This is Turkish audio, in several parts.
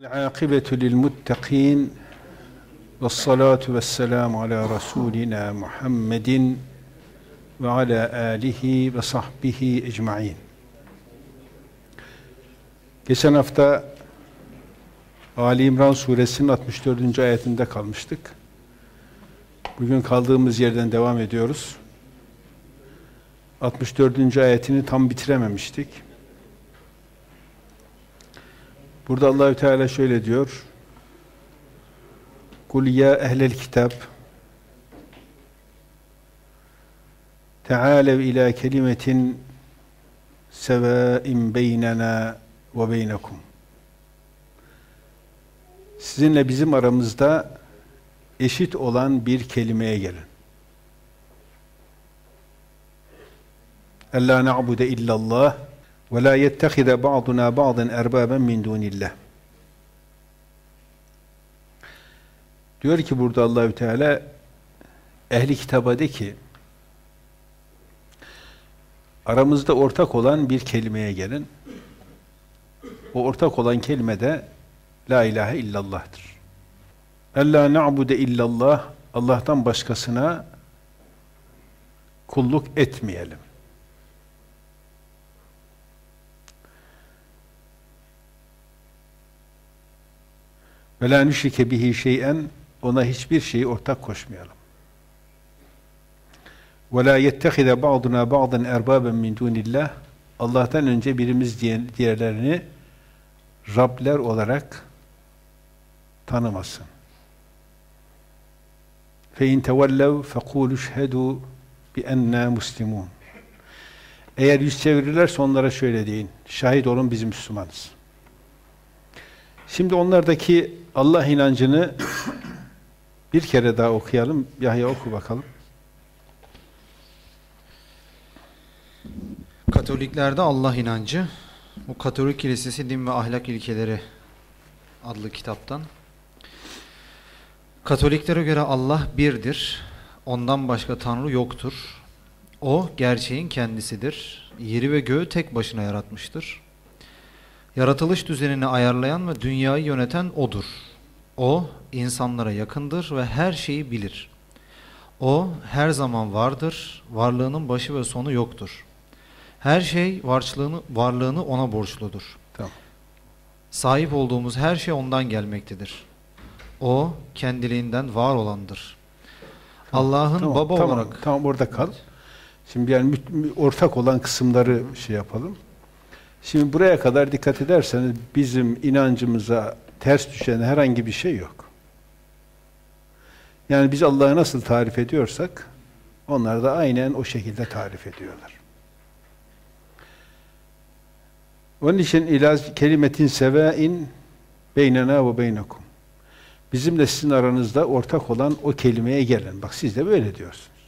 العاقبة للمتقين والصلاة والسلام على رسولنا محمد وعلى آله ve sahbihi ecmaîn. Geçen hafta Ali İmran suresinin 64. ayetinde kalmıştık. Bugün kaldığımız yerden devam ediyoruz. 64. ayetini tam bitirememiştik. Burada Allahü Teala şöyle diyor. Kul ya ehlel kitab Tealev ila kelimetin sevain beynena ve beynekum. Sizinle bizim aramızda eşit olan bir kelimeye gelin. Ella na'bude illallah ve la yettehize ba'duna ba'den erbaben min dunillah. Diyor ki burada Allahü Teala ehli kitaba de ki aramızda ortak olan bir kelimeye gelin. O ortak olan kelime de la ilahe illallah'tır. Ella na'bude illallah Allah'tan başkasına kulluk etmeyelim. Ve la nüşrike bihi şey'en ona hiçbir şeyi ortak koşmayalım. Ve la yettehize ba'duna ba'dan erbaben min dunillah Allah'tan önce birimiz diğerlerini Rabler olarak tanımasın. Tevellev fekulu şhedu bi enna muslimun. Eğer yüz çevirirlerse onlara şöyle deyin. Şahit olun biz Müslümanız. Şimdi onlardaki Allah inancını bir kere daha okuyalım. Yahya oku bakalım. Katoliklerde Allah inancı, bu Katolik Kilisesi Din ve Ahlak İlkeleri adlı kitaptan. Katoliklere göre Allah birdir, ondan başka Tanrı yoktur. O gerçeğin kendisidir, yeri ve göğü tek başına yaratmıştır. Yaratılış düzenini ayarlayan ve dünyayı yöneten O'dur. O, insanlara yakındır ve her şeyi bilir. O, her zaman vardır, varlığının başı ve sonu yoktur. Her şey varlığını, varlığını O'na borçludur. Tamam. Sahip olduğumuz her şey O'ndan gelmektedir. O, kendiliğinden var olandır. Allah'ın Tamam, baba tamam, olarak... Tamam orada kal. Şimdi yani ortak olan kısımları şey yapalım. Şimdi buraya kadar dikkat ederseniz bizim inancımıza ters düşen herhangi bir şey yok. Yani biz Allah'ı nasıl tarif ediyorsak onlar da aynen o şekilde tarif ediyorlar. Onun için ilaz kelimetin sevain beynena ve beynekum. Bizimle sizin aranızda ortak olan o kelimeye gelin. Bak siz de böyle diyorsunuz.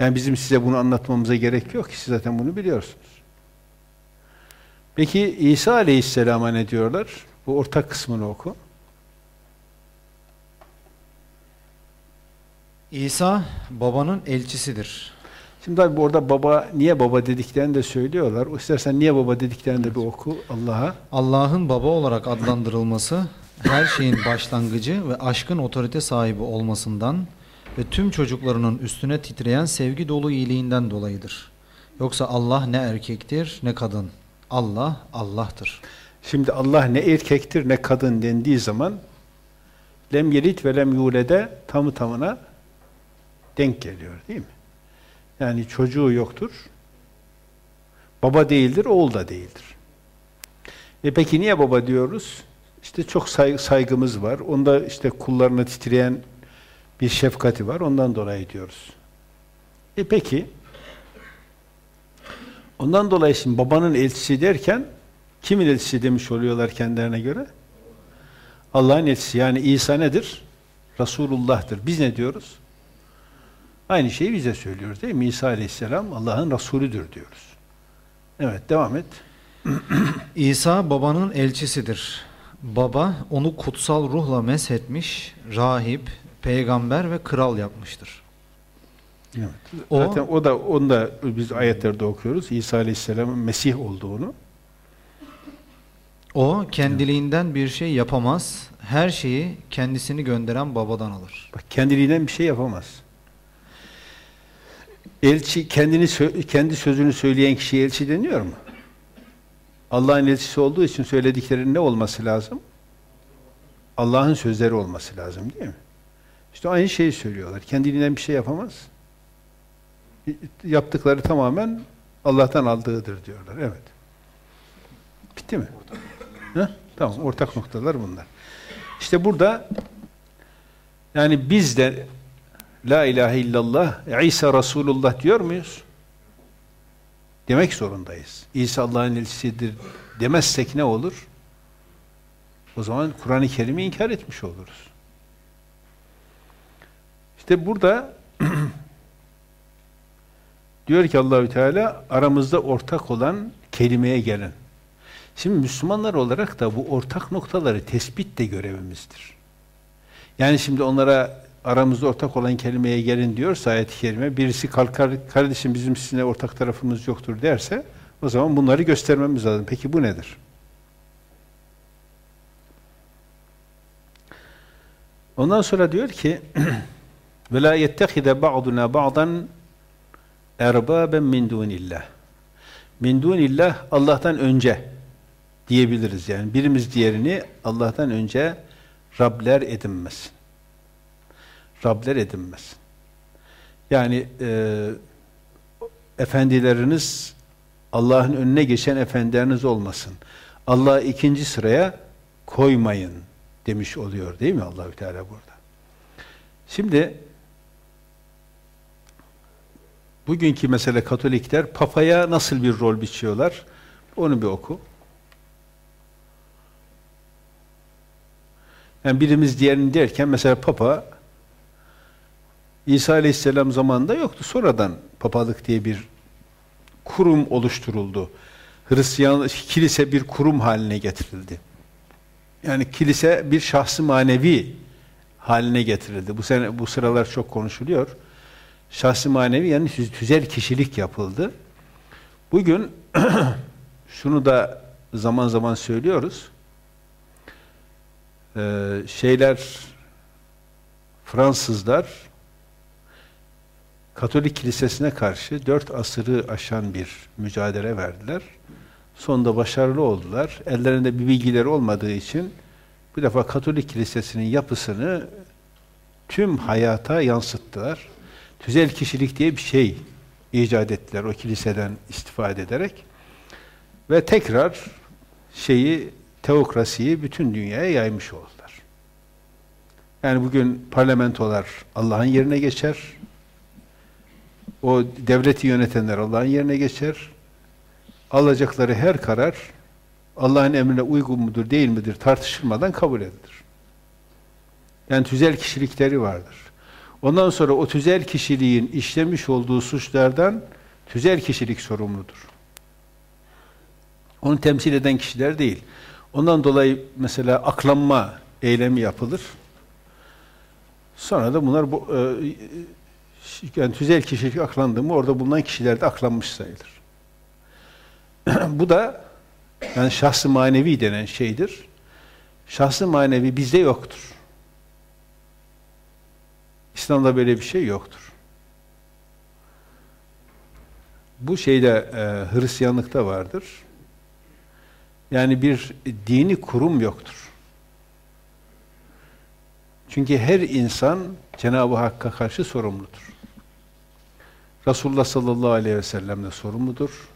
Yani bizim size bunu anlatmamıza gerek yok ki siz zaten bunu biliyorsunuz. Peki İsa Aleyhisselam'a ne diyorlar? Bu ortak kısmını oku. İsa babanın elçisidir. Şimdi tabi orada baba, niye baba dediklerini de söylüyorlar. O istersen niye baba dediklerini de bir oku Allah'a. Allah'ın baba olarak adlandırılması her şeyin başlangıcı ve aşkın otorite sahibi olmasından ve tüm çocuklarının üstüne titreyen sevgi dolu iyiliğinden dolayıdır. Yoksa Allah ne erkektir ne kadın. Allah Allah'tır. Şimdi Allah ne erkektir ne kadın dendiği zaman lem yelit ve lem yulede tamı tamına denk geliyor değil mi? Yani çocuğu yoktur. Baba değildir, oğul da değildir. E peki niye baba diyoruz? İşte çok say- saygımız var. Onda işte kullarına titreyen bir şefkati var. Ondan dolayı diyoruz. E peki ondan dolayı şimdi babanın elçisi derken kimin elçisi demiş oluyorlar kendilerine göre? Allah'ın elçisi. Yani İsa nedir? Resulullah'tır. Biz ne diyoruz? Aynı şeyi bize söylüyoruz değil mi? İsa Aleyhisselam Allah'ın Resulüdür diyoruz. Evet, devam et. İsa babanın elçisidir. Baba onu kutsal ruhla meshetmiş, rahip, peygamber ve kral yapmıştır. Evet. O- Zaten o da onu da biz ayetlerde okuyoruz. İsa Aleyhisselam'ın Mesih olduğunu. O kendiliğinden bir şey yapamaz. Her şeyi kendisini gönderen babadan alır. Bak kendiliğinden bir şey yapamaz. Elçi kendini kendi sözünü söyleyen kişiye elçi deniyor mu? Allah'ın elçisi olduğu için söylediklerinin ne olması lazım? Allah'ın sözleri olması lazım değil mi? İşte aynı şeyi söylüyorlar. Kendiliğinden bir şey yapamaz. Yaptıkları tamamen Allah'tan aldığıdır diyorlar. Evet. Bitti mi? Heh? Tamam. Ortak noktalar bunlar. İşte burada yani biz de La ilahe illallah İsa Resulullah diyor muyuz? Demek zorundayız. İsa Allah'ın elçisidir demezsek ne olur? O zaman Kur'an-ı Kerim'i inkar etmiş oluruz. İşte burada diyor ki Allahü Teala aramızda ortak olan kelimeye gelin. Şimdi Müslümanlar olarak da bu ortak noktaları tespit de görevimizdir. Yani şimdi onlara aramızda ortak olan kelimeye gelin diyorsa ayet-i kerime, birisi kalkar, kardeşim bizim sizinle ortak tarafımız yoktur derse, o zaman bunları göstermemiz lazım. Peki bu nedir? Ondan sonra diyor ki ve la yettehide ba'duna ba'dan erbaben min dunillah. Min dunillah Allah'tan önce diyebiliriz yani. Birimiz diğerini Allah'tan önce Rabler edinmesin. Rabler edinmesin. Yani e, efendileriniz Allah'ın önüne geçen efendileriniz olmasın. Allah'ı ikinci sıraya koymayın demiş oluyor değil mi Allahü Teala burada? Şimdi bugünkü mesele Katolikler Papa'ya nasıl bir rol biçiyorlar? Onu bir oku. Yani birimiz diğerini derken mesela Papa İsa Aleyhisselam zamanında yoktu. Sonradan papalık diye bir kurum oluşturuldu. Hristiyan kilise bir kurum haline getirildi. Yani kilise bir şahsı manevi haline getirildi. Bu sene bu sıralar çok konuşuluyor. Şahsı manevi yani tüzel kişilik yapıldı. Bugün şunu da zaman zaman söylüyoruz. Ee, şeyler Fransızlar Katolik Kilisesi'ne karşı dört asırı aşan bir mücadele verdiler. Sonunda başarılı oldular. Ellerinde bir bilgileri olmadığı için bu defa Katolik Kilisesi'nin yapısını tüm hayata yansıttılar. Tüzel kişilik diye bir şey icat ettiler o kiliseden istifade ederek. Ve tekrar şeyi, teokrasiyi bütün dünyaya yaymış oldular. Yani bugün parlamentolar Allah'ın yerine geçer. O devleti yönetenler Allah'ın yerine geçer alacakları her karar Allah'ın emrine uygun mudur değil midir tartışılmadan kabul edilir. Yani tüzel kişilikleri vardır. Ondan sonra o tüzel kişiliğin işlemiş olduğu suçlardan tüzel kişilik sorumludur. Onu temsil eden kişiler değil. Ondan dolayı mesela aklanma eylemi yapılır. Sonra da bunlar bu, e, yani tüzel kişilik aklandı mı orada bulunan kişiler de aklanmış sayılır. Bu da yani şahsı manevi denen şeydir. Şahsı manevi bizde yoktur. İslam'da böyle bir şey yoktur. Bu şeyde e, Hristiyanlıkta vardır. Yani bir dini kurum yoktur. Çünkü her insan Cenab-ı Hakk'a karşı sorumludur. Resulullah sallallahu aleyhi ve sellem de sorumludur.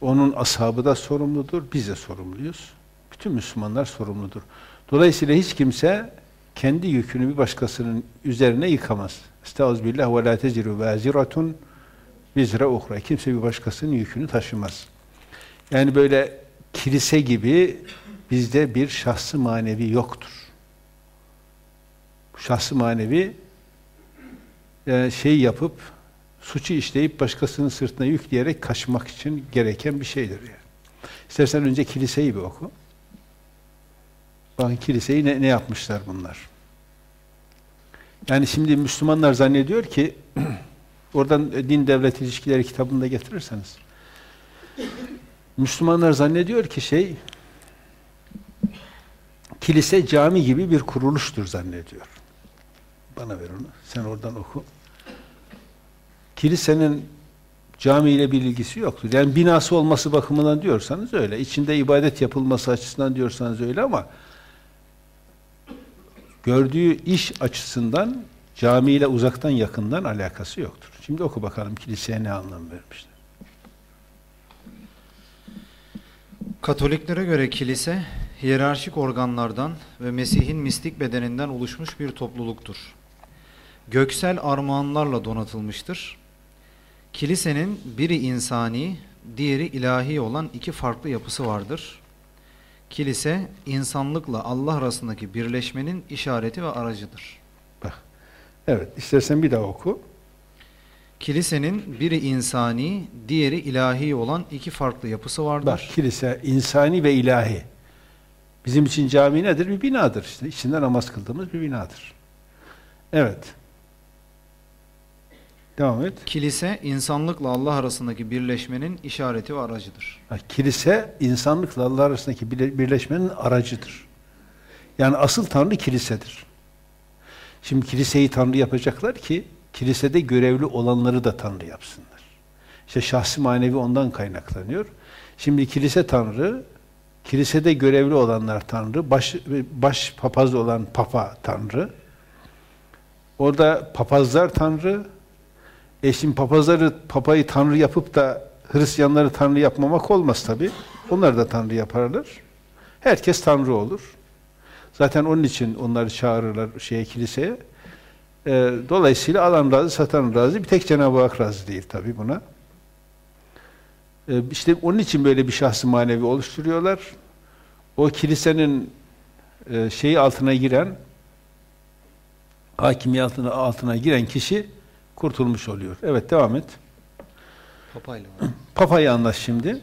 Onun ashabı da sorumludur, biz de sorumluyuz. Bütün Müslümanlar sorumludur. Dolayısıyla hiç kimse kendi yükünü bir başkasının üzerine yıkamaz. Estağfirullah ve la teciru vaziratun bizre uhra. Kimse bir başkasının yükünü taşımaz. Yani böyle kilise gibi bizde bir şahsı manevi yoktur. Bu şahsı manevi e, şey yapıp suçu işleyip başkasının sırtına yükleyerek kaçmak için gereken bir şeydir yani. İstersen önce kiliseyi bir oku. Bakın kiliseyi ne, ne yapmışlar bunlar. Yani şimdi Müslümanlar zannediyor ki oradan din devlet ilişkileri kitabında getirirseniz Müslümanlar zannediyor ki şey kilise cami gibi bir kuruluştur zannediyor. Bana ver onu. Sen oradan oku. Kilisenin cami ile bir ilgisi yoktur. Yani binası olması bakımından diyorsanız öyle. İçinde ibadet yapılması açısından diyorsanız öyle ama gördüğü iş açısından camiyle uzaktan yakından alakası yoktur. Şimdi oku bakalım kiliseye ne anlam vermişler. Katoliklere göre kilise hiyerarşik organlardan ve Mesih'in mistik bedeninden oluşmuş bir topluluktur. Göksel armağanlarla donatılmıştır. Kilisenin biri insani, diğeri ilahi olan iki farklı yapısı vardır. Kilise, insanlıkla Allah arasındaki birleşmenin işareti ve aracıdır. Bak. Evet, istersen bir daha oku. Kilisenin biri insani, diğeri ilahi olan iki farklı yapısı vardır. Bak, kilise insani ve ilahi. Bizim için cami nedir? Bir binadır işte. İçinde namaz kıldığımız bir binadır. Evet. Devam et. Kilise, insanlıkla Allah arasındaki birleşmenin işareti ve aracıdır. Bak, kilise insanlıkla Allah arasındaki birleşmenin aracıdır. Yani asıl Tanrı kilisedir. Şimdi kiliseyi Tanrı yapacaklar ki kilisede görevli olanları da Tanrı yapsınlar. İşte şahsi manevi ondan kaynaklanıyor. Şimdi kilise Tanrı, kilisede görevli olanlar Tanrı, baş, baş papaz olan Papa Tanrı. Orada papazlar Tanrı, e şimdi papazları, papayı Tanrı yapıp da Hristiyanları Tanrı yapmamak olmaz tabi. Onlar da Tanrı yaparlar. Herkes Tanrı olur. Zaten onun için onları çağırırlar şeye kiliseye. E, dolayısıyla alan razı, satan razı. Bir tek Cenab-ı Hak razı değil tabi buna. E, işte onun için böyle bir şahsı manevi oluşturuyorlar. O kilisenin e, şeyi altına giren hakimiyetine altına giren kişi kurtulmuş oluyor. Evet devam et. Papayla. Papa'yı anlat şimdi.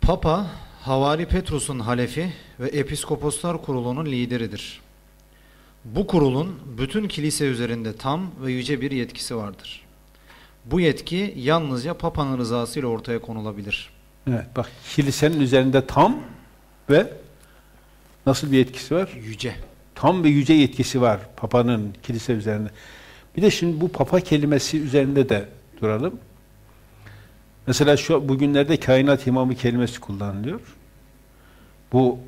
Papa, Havari Petrus'un halefi ve Episkoposlar Kurulu'nun lideridir. Bu kurulun bütün kilise üzerinde tam ve yüce bir yetkisi vardır. Bu yetki yalnızca Papa'nın rızasıyla ortaya konulabilir. Evet bak kilisenin üzerinde tam ve nasıl bir yetkisi var? Yüce. Tam ve yüce yetkisi var Papa'nın kilise üzerinde. Bir de şimdi bu Papa kelimesi üzerinde de duralım. Mesela şu bugünlerde kainat imamı kelimesi kullanılıyor. Bu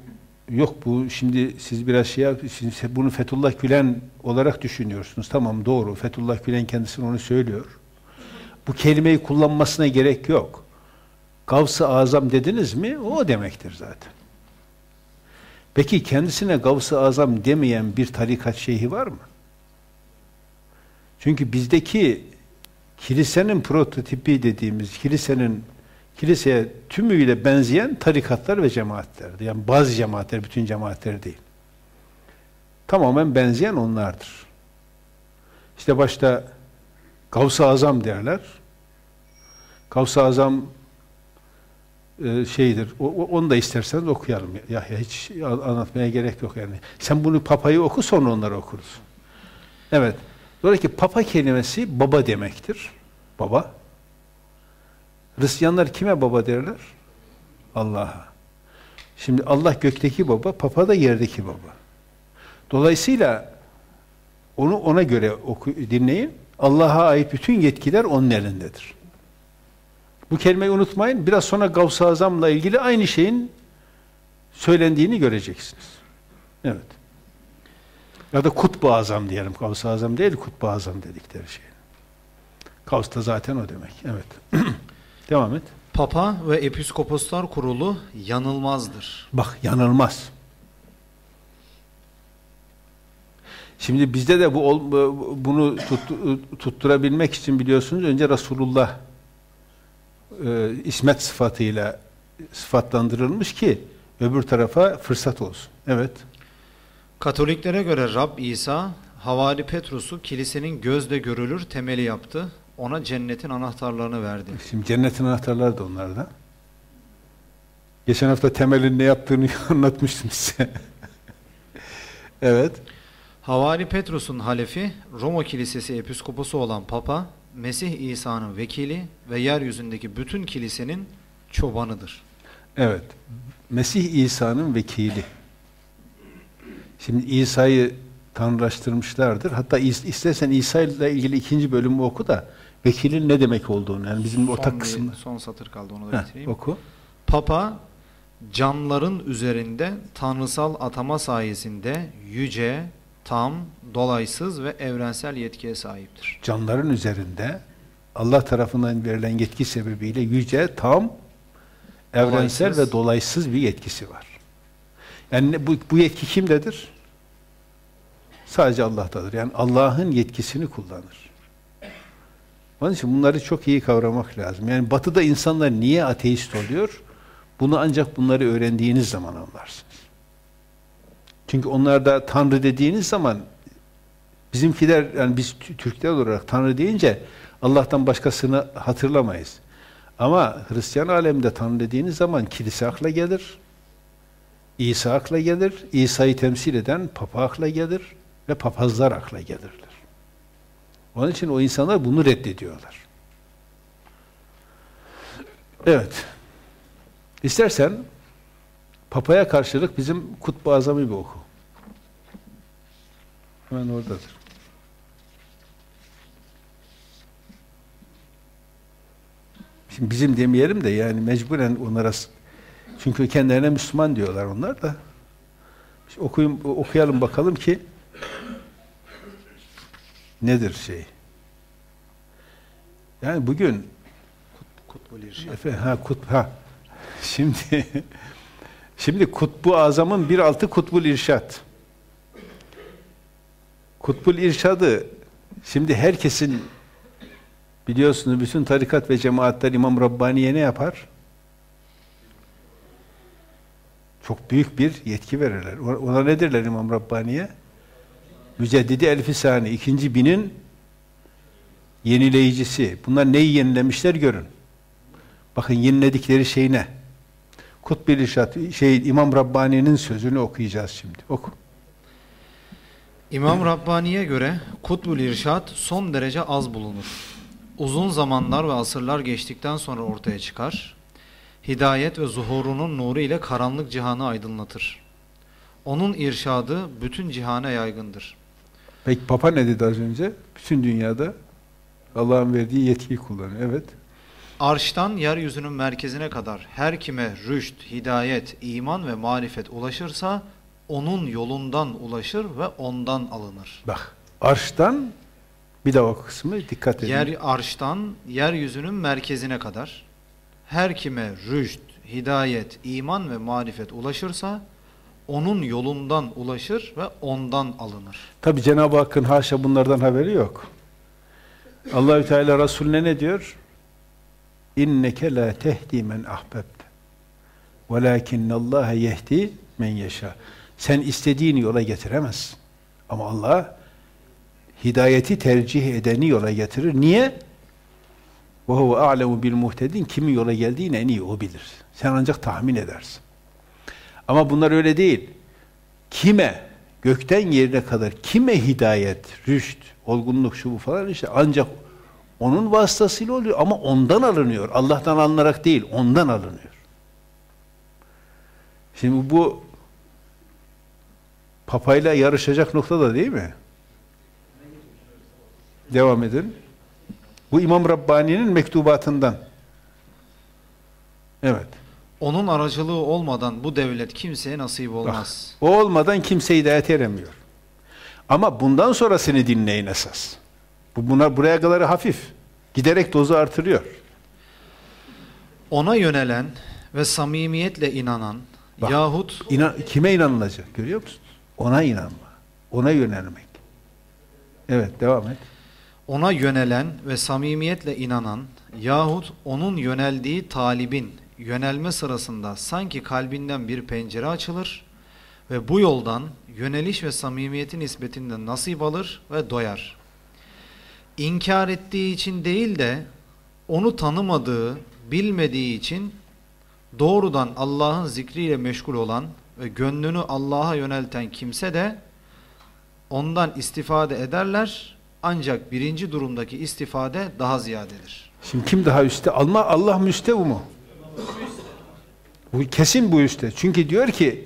yok bu şimdi siz biraz şey siz bunu Fethullah Gülen olarak düşünüyorsunuz. Tamam doğru. Fethullah Gülen kendisine onu söylüyor. Bu kelimeyi kullanmasına gerek yok. Gavs-ı Azam dediniz mi? O demektir zaten. Peki kendisine Gavs-ı Azam demeyen bir tarikat şeyhi var mı? Çünkü bizdeki kilisenin prototipi dediğimiz kilisenin kiliseye tümüyle benzeyen tarikatlar ve cemaatlerdi. Yani bazı cemaatler, bütün cemaatler değil. Tamamen benzeyen onlardır. İşte başta Gavs-ı Azam derler. Gavs-ı Azam e, şeydir. O, onu da isterseniz okuyalım. Ya, ya hiç anlatmaya gerek yok yani. Sen bunu papayı oku sonra onları okuruz. Evet. Dolayısıyla papa kelimesi baba demektir. Baba. Hristiyanlar kime baba derler? Allah'a. Şimdi Allah gökteki baba, papa da yerdeki baba. Dolayısıyla onu ona göre oku, dinleyin. Allah'a ait bütün yetkiler onun elindedir. Bu kelimeyi unutmayın. Biraz sonra Gavs-ı Azam'la ilgili aynı şeyin söylendiğini göreceksiniz. Evet. Ya da kutbu azam diyelim. Kavs-ı azam değil, kutbu azam dedikleri şey. Kavs da zaten o demek. Evet. Devam et. Papa ve Episkoposlar Kurulu yanılmazdır. Bak yanılmaz. Şimdi bizde de bu bunu tut, tutturabilmek için biliyorsunuz önce Resulullah e, ismet sıfatıyla sıfatlandırılmış ki öbür tarafa fırsat olsun. Evet. Katoliklere göre Rab İsa, Havari Petrus'u kilisenin gözle görülür temeli yaptı. Ona cennetin anahtarlarını verdi. Şimdi cennetin anahtarları da onlarda. Geçen hafta temelin ne yaptığını anlatmıştım size. evet. Havari Petrus'un halefi, Roma Kilisesi episkoposu olan Papa, Mesih İsa'nın vekili ve yeryüzündeki bütün kilisenin çobanıdır. Evet. Mesih İsa'nın vekili. Şimdi İsa'yı tanrılaştırmışlardır. Hatta is- istersen İsa ile ilgili ikinci bölümü oku da vekilin ne demek olduğunu yani bizim ortak son, bir- kısmı. son satır kaldı onu da Heh, bitireyim. oku. Papa canların üzerinde tanrısal atama sayesinde yüce, tam, dolaysız ve evrensel yetkiye sahiptir. Canların üzerinde Allah tarafından verilen yetki sebebiyle yüce, tam, evrensel Dolaysız. ve dolaysız bir yetkisi var. Yani bu, bu yetki kimdedir? Sadece Allah'tadır. Yani Allah'ın yetkisini kullanır. Onun için bunları çok iyi kavramak lazım. Yani batıda insanlar niye ateist oluyor? Bunu ancak bunları öğrendiğiniz zaman anlarsınız. Çünkü onlarda Tanrı dediğiniz zaman bizimkiler yani biz Tü- Türkler olarak Tanrı deyince Allah'tan başkasını hatırlamayız. Ama Hristiyan alemde Tanrı dediğiniz zaman kilise akla gelir. İsa akla gelir. İsa'yı temsil eden Papa akla gelir ve papazlar akla gelirler. Onun için o insanlar bunu reddediyorlar. Evet. İstersen Papaya karşılık bizim Kutbu Azam'ı bir oku. Hemen oradadır. Şimdi bizim demeyelim de yani mecburen onlara çünkü kendilerine Müslüman diyorlar onlar da. İşte okuyun, okuyalım bakalım ki nedir şey. Yani bugün Kutbul İrşad. Efe, ha kut ha. Şimdi şimdi Kutbu Azam'ın bir altı Kutbul İrşad. Kutbul İrşad'ı şimdi herkesin biliyorsunuz bütün tarikat ve cemaatler İmam Rabbani'ye ne yapar? Çok büyük bir yetki verirler. Ona ne derler İmam Rabbani'ye? Müceddidi Elfisani, ikinci binin yenileyicisi. Bunlar neyi yenilemişler görün. Bakın yeniledikleri şey ne? İrşad, şey İmam Rabbani'nin sözünü okuyacağız şimdi. Oku. İmam Rabbani'ye göre Kutbul İrşad son derece az bulunur. Uzun zamanlar ve asırlar geçtikten sonra ortaya çıkar. Hidayet ve zuhurunun nuru ile karanlık cihanı aydınlatır. Onun irşadı bütün cihana yaygındır. Peki Papa ne dedi az önce? Bütün dünyada Allah'ın verdiği yetkiyi kullanıyor. Evet. Arştan yeryüzünün merkezine kadar her kime rüşt, hidayet, iman ve marifet ulaşırsa onun yolundan ulaşır ve ondan alınır. Bak. Arştan bir daha o kısmı dikkat edin. Yer arştan yeryüzünün merkezine kadar her kime rüşt, hidayet, iman ve marifet ulaşırsa onun yolundan ulaşır ve ondan alınır. Tabi Cenab-ı Hakk'ın haşa bunlardan haberi yok. Allahü Teala Resulüne ne diyor? İnneke la tehdi men ahbebte. Velakinnallaha yehdi men yeşâ. Sen istediğin yola getiremezsin. Ama Allah hidayeti tercih edeni yola getirir. Niye? A'lemu bil muhtedin. Kimin yola geldiğini en iyi o bilir. Sen ancak tahmin edersin. Ama bunlar öyle değil. Kime, gökten yerine kadar kime hidayet, rüşt, olgunluk, şu bu falan işte ancak onun vasıtasıyla oluyor ama ondan alınıyor. Allah'tan alınarak değil, ondan alınıyor. Şimdi bu papayla yarışacak noktada değil mi? Devam edin. Bu İmam Rabbani'nin mektubatından. Evet. Onun aracılığı olmadan bu devlet kimseye nasip olmaz. O olmadan kimse hidayet eremiyor. Ama bundan sonrasını dinleyin esas. Bu buna buraya kadar hafif. Giderek dozu artırıyor. Ona yönelen ve samimiyetle inanan Bak. yahut İnan, kime inanılacak görüyor musunuz? Ona inanma. Ona yönelmek. Evet devam et. ona yönelen ve samimiyetle inanan yahut onun yöneldiği talibin yönelme sırasında sanki kalbinden bir pencere açılır ve bu yoldan yöneliş ve samimiyetin nispetinde nasip alır ve doyar. İnkar ettiği için değil de onu tanımadığı, bilmediği için doğrudan Allah'ın zikriyle meşgul olan ve gönlünü Allah'a yönelten kimse de ondan istifade ederler ancak birinci durumdaki istifade daha ziyadedir. Şimdi kim daha üstte? Allah, Allah müstevu mu? Bu kesin bu üstte. Çünkü diyor ki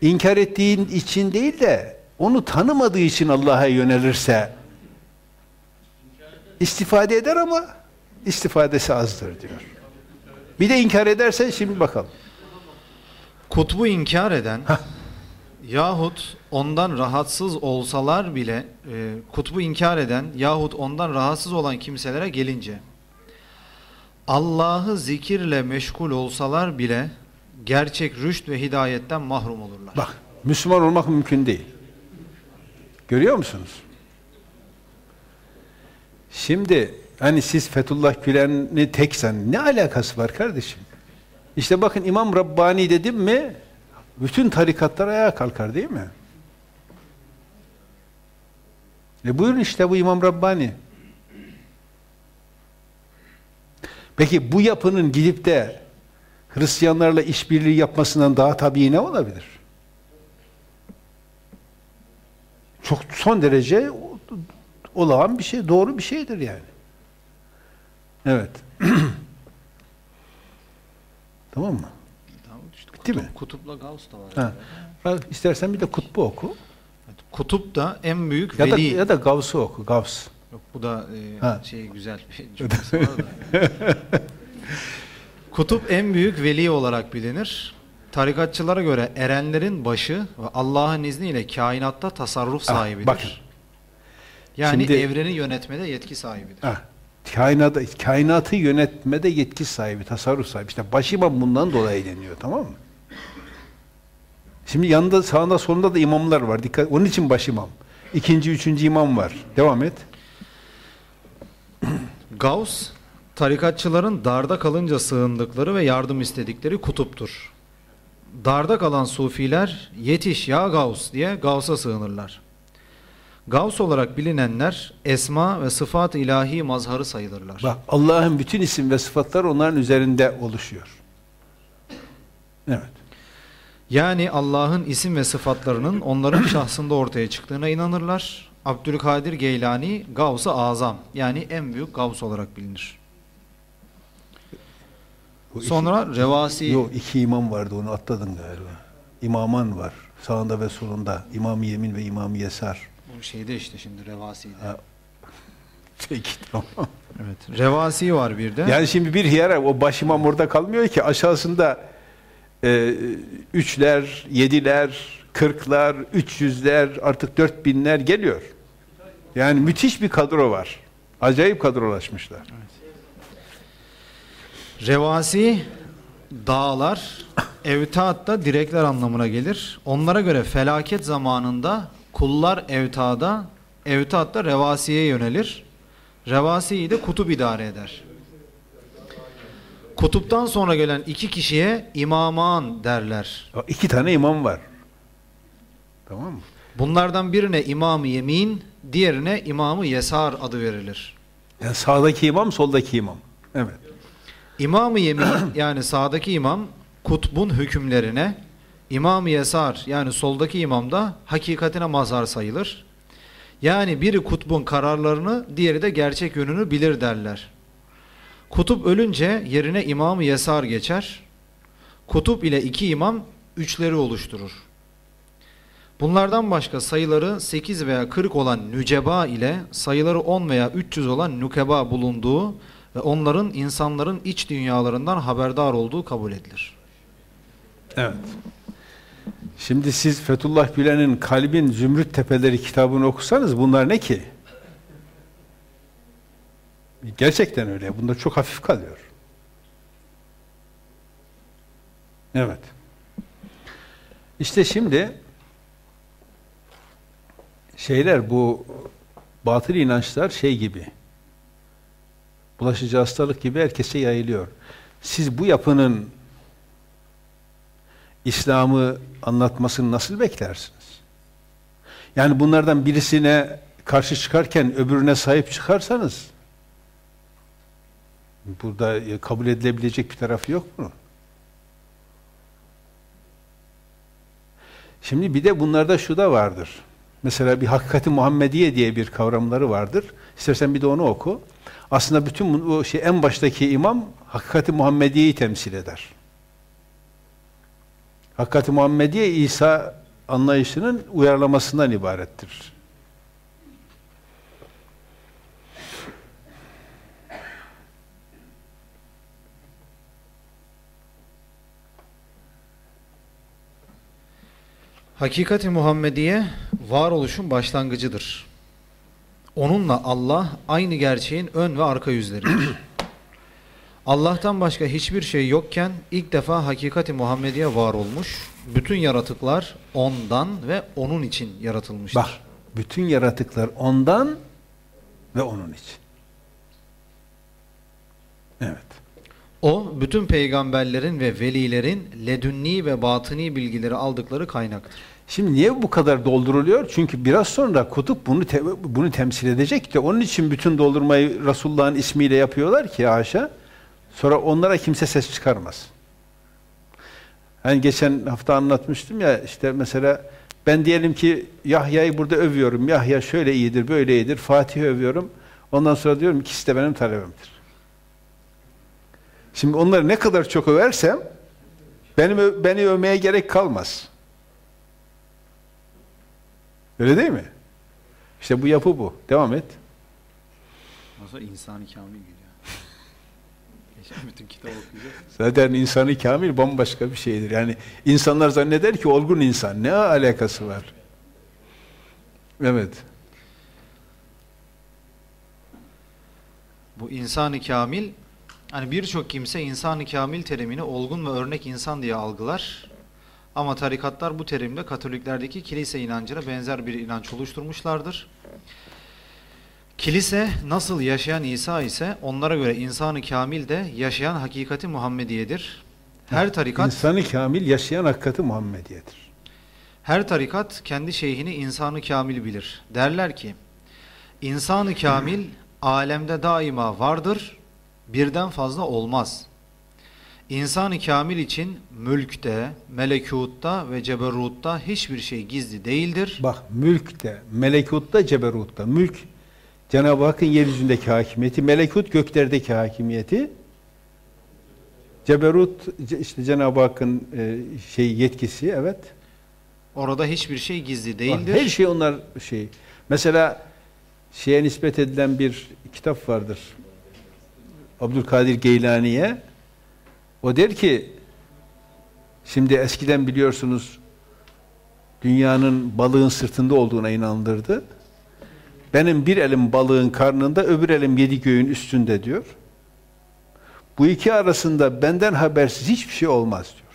inkar ettiğin için değil de onu tanımadığı için Allah'a yönelirse istifade eder ama istifadesi azdır diyor. Bir de inkar ederse şimdi bakalım. Kutbu inkar eden yahut ondan rahatsız olsalar bile e, kutbu inkar eden yahut ondan rahatsız olan kimselere gelince Allah'ı zikirle meşgul olsalar bile gerçek rüşt ve hidayetten mahrum olurlar. Bak Müslüman olmak mümkün değil. Görüyor musunuz? Şimdi hani siz Fethullah Gülen'i tek san ne alakası var kardeşim? İşte bakın İmam Rabbani dedim mi bütün tarikatlar ayağa kalkar değil mi? E buyurun işte bu İmam Rabbani. Peki bu yapının gidip de Hristiyanlarla işbirliği yapmasından daha tabii ne olabilir? Çok son derece olağan bir şey, doğru bir şeydir yani. Evet. tamam mı? Bitti mi? Kutupla Gauss da var. Ha. Bak, İstersen bir de kutbu oku. Kutup da en büyük Ya da, veli. ya da Gavs'ı oku. Gavs. Yok bu da e, Ha. şey güzel bir cümlesi var da. Kutup en büyük veli olarak bilinir. Tarikatçılara göre erenlerin başı ve Allah'ın izniyle kainatta tasarruf Ah, sahibidir. bakın. Yani Şimdi- evreni yönetmede yetki sahibidir. Ha. Kainatı, kainatı yönetmede yetki sahibi, tasarruf sahibi. İşte başimam bundan dolayı deniyor tamam mı? Şimdi yanında, sağında, solunda da imamlar var. Dikkat. Onun için başimam. İkinci, üçüncü imam var. Devam et. Gauss, tarikatçıların darda kalınca sığındıkları ve yardım istedikleri kutuptur. Darda kalan sufiler yetiş ya Gauss diye Gauss'a sığınırlar. Gauss olarak bilinenler esma ve sıfat ilahi mazharı sayılırlar. Bak Allah'ın bütün isim ve sıfatları onların üzerinde oluşuyor. Evet. Yani Allah'ın isim ve sıfatlarının onların şahsında ortaya çıktığına inanırlar. Abdülkadir Geylani Gavs-ı Azam yani en büyük Gavs olarak bilinir. Bu iki- Sonra Revasi Yok iki imam vardı onu atladın galiba. İmaman var. Sağında ve solunda. İmam-ı Yemin ve İmam-ı Yesar. bu şeyde işte şimdi Revasi'de. Ha. Peki tamam. Evet. Revasi var bir de. Yani şimdi bir hiyerarşi o baş imam orada kalmıyor ki aşağısında e, üçler, yediler, kırklar, üç yüzler, artık dört binler geliyor. Yani müthiş bir kadro var. Acayip kadrolaşmışlar. Revasi dağlar, evtaat da direkler anlamına gelir. Onlara göre felaket zamanında kullar evtada, evtaat da revasiye yönelir. Revasiyi de kutup idare eder. Kutuptan sonra gelen iki kişiye imaman derler. İki tane imam var. Tamam mı? Bunlardan birine imam-ı yemin, diğerine imam-ı yesar adı verilir. Yani sağdaki imam, soldaki imam. Evet. İmam-ı Yemin yani sağdaki imam kutbun hükümlerine, İmam-ı Yesar yani soldaki imam da hakikatine mazhar sayılır. Yani biri kutbun kararlarını, diğeri de gerçek yönünü bilir derler. Kutup ölünce yerine İmam-ı Yesar geçer. Kutup ile iki imam üçleri oluşturur. Bunlardan başka sayıları 8 veya 40 olan nüceba ile sayıları 10 veya 300 olan nükeba bulunduğu ve onların insanların iç dünyalarından haberdar olduğu kabul edilir. Evet. Şimdi siz Fethullah Gülen'in Kalbin Zümrüt Tepeleri kitabını okusanız bunlar ne ki? Gerçekten öyle. Bunda çok hafif kalıyor. Evet. İşte şimdi şeyler bu batıl inançlar şey gibi bulaşıcı hastalık gibi herkese yayılıyor. Siz bu yapının İslam'ı anlatmasını nasıl beklersiniz? Yani bunlardan birisine karşı çıkarken öbürüne sahip çıkarsanız burada kabul edilebilecek bir tarafı yok mu? Şimdi bir de bunlarda şu da vardır. Mesela bir hakikati Muhammediye diye bir kavramları vardır. İstersen bir de onu oku. Aslında bütün bu şey en baştaki imam hakikati Muhammediye'yi temsil eder. Hakikati Muhammediye İsa anlayışının uyarlamasından ibarettir. Hakikati Muhammediye varoluşun başlangıcıdır. Onunla Allah aynı gerçeğin ön ve arka yüzleridir. Allah'tan başka hiçbir şey yokken ilk defa hakikati Muhammediye var olmuş. Bütün yaratıklar ondan ve onun için yaratılmıştır. Bak, bütün yaratıklar ondan ve onun için. Evet. O, bütün peygamberlerin ve velilerin ledünni ve batıni bilgileri aldıkları kaynaktır. Şimdi niye bu kadar dolduruluyor? Çünkü biraz sonra kutup bunu te bunu temsil edecek de onun için bütün doldurmayı Resulullah'ın ismiyle yapıyorlar ki haşa. Sonra onlara kimse ses çıkarmaz. Hani geçen hafta anlatmıştım ya işte mesela ben diyelim ki Yahya'yı burada övüyorum. Yahya şöyle iyidir, böyle iyidir. Fatih'i övüyorum. Ondan sonra diyorum ikisi de benim talebimdir. Şimdi onları ne kadar çok översem benim beni övmeye gerek kalmaz. Öyle değil mi? İşte bu yapı bu. Devam et. Nasıl insani kamil geliyor. Geçen bütün kitap okuyacağız. Zaten insanı kamil bambaşka bir şeydir. Yani insanlar zanneder ki olgun insan. Ne alakası var? Evet. Bu insan-ı kamil hani birçok kimse insan-ı kamil terimini olgun ve örnek insan diye algılar. Ama tarikatlar bu terimle Katoliklerdeki kilise inancına benzer bir inanç oluşturmuşlardır. Kilise nasıl yaşayan İsa ise onlara göre insanı kamil de yaşayan hakikati Muhammediyedir. Her tarikat insanı kamil yaşayan hakikati Muhammediyedir. Her tarikat kendi şeyhini insanı kamil bilir. Derler ki insanı kamil alemde daima vardır, birden fazla olmaz. İnsan-ı kamil için mülkte, melekutta ve ceberutta hiçbir şey gizli değildir. Bak mülkte, melekutta, ceberutta. Mülk Cenab-ı Hakk'ın yeryüzündeki hakimiyeti, melekut göklerdeki hakimiyeti. Ceberut işte Cenab-ı Hakk'ın e, şey yetkisi evet. Orada hiçbir şey gizli değildir. Bak, her şey onlar şey. Mesela şeye nispet edilen bir kitap vardır. Abdülkadir Geylani'ye o der ki şimdi eskiden biliyorsunuz dünyanın balığın sırtında olduğuna inandırdı. Benim bir elim balığın karnında, öbür elim yedi göğün üstünde diyor. Bu iki arasında benden habersiz hiçbir şey olmaz diyor.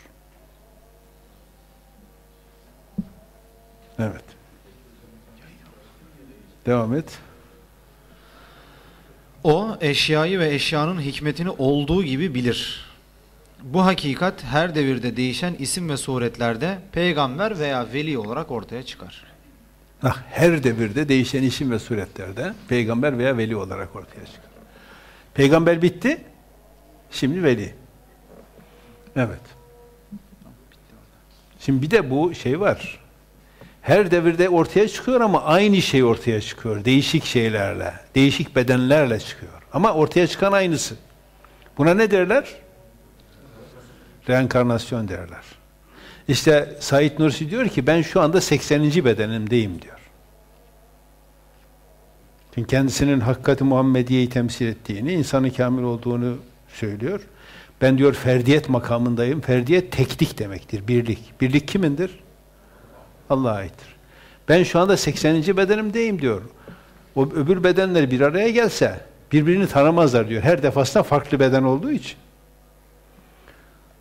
Evet. Devam et. O eşyayı ve eşyanın hikmetini olduğu gibi bilir. Bu hakikat her devirde değişen isim ve suretlerde peygamber veya veli olarak ortaya çıkar. Ah, her devirde değişen isim ve suretlerde peygamber veya veli olarak ortaya çıkar. Peygamber bitti, şimdi veli. Evet. Şimdi bir de bu şey var. Her devirde ortaya çıkıyor ama aynı şey ortaya çıkıyor. Değişik şeylerle, değişik bedenlerle çıkıyor. Ama ortaya çıkan aynısı. Buna ne derler? Reenkarnasyon derler. İşte Said Nursi diyor ki ben şu anda 80. bedenimdeyim diyor. Çünkü kendisinin hakikati Muhammediye'yi temsil ettiğini, insanı kamil olduğunu söylüyor. Ben diyor ferdiyet makamındayım. Ferdiyet teklik demektir, birlik. Birlik kimindir? Allah'a aittir. Ben şu anda 80. bedenimdeyim diyor. O öbür bedenler bir araya gelse birbirini tanımazlar diyor. Her defasında farklı beden olduğu için.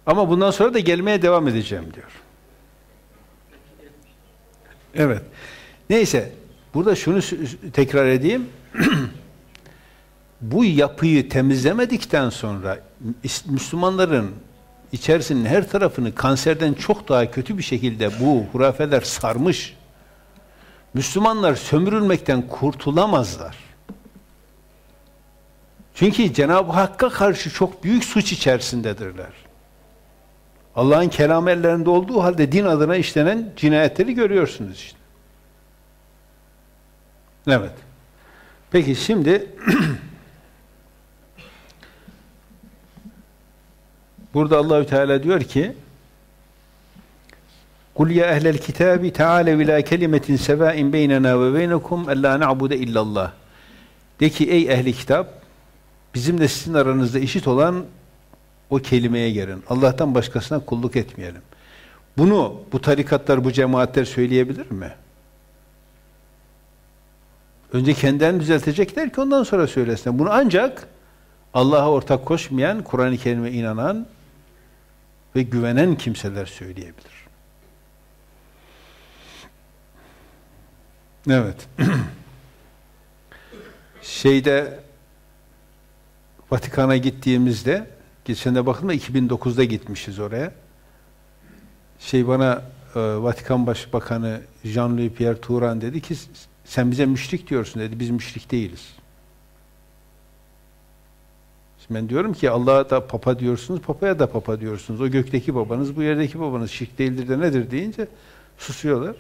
Ama bundan sonra da gelmeye devam edeceğim diyor. Evet. Neyse, burada şunu tekrar edeyim. Bu yapıyı temizlemedikten sonra Müslümanların içerisinin her tarafını kanserden çok daha kötü bir şekilde bu hurafeler sarmış. Müslümanlar sömürülmekten kurtulamazlar. Çünkü Cenab-ı Hakk'a karşı çok büyük suç içerisindedirler. Allah'ın kelam ellerinde olduğu halde din adına işlenen cinayetleri görüyorsunuz işte. Evet. Peki şimdi burada Allahü Teala diyor ki Kul ya ehlel kitabi taale ila kelimetin sevain beynena ve beynekum alla na'budu illallah. De ki ey ehli kitap bizimle sizin aranızda eşit olan o kelimeye gelin. Allah'tan başkasına kulluk etmeyelim. Bunu bu tarikatlar, bu cemaatler söyleyebilir mi? Önce kendilerini düzeltecekler ki ondan sonra söylesinler. Bunu ancak Allah'a ortak koşmayan, Kur'an-ı Kerim'e inanan ve güvenen kimseler söyleyebilir. Evet. Şeyde Vatikan'a gittiğimizde geçen de bakın 2009'da gitmişiz oraya. Şey bana e, Vatikan Başbakanı Jean-Louis Pierre Touran dedi ki sen bize müşrik diyorsun dedi. Biz müşrik değiliz. Şimdi ben diyorum ki Allah'a da papa diyorsunuz, papaya da papa diyorsunuz. O gökteki babanız, bu yerdeki babanız şirk değildir de nedir deyince susuyorlar.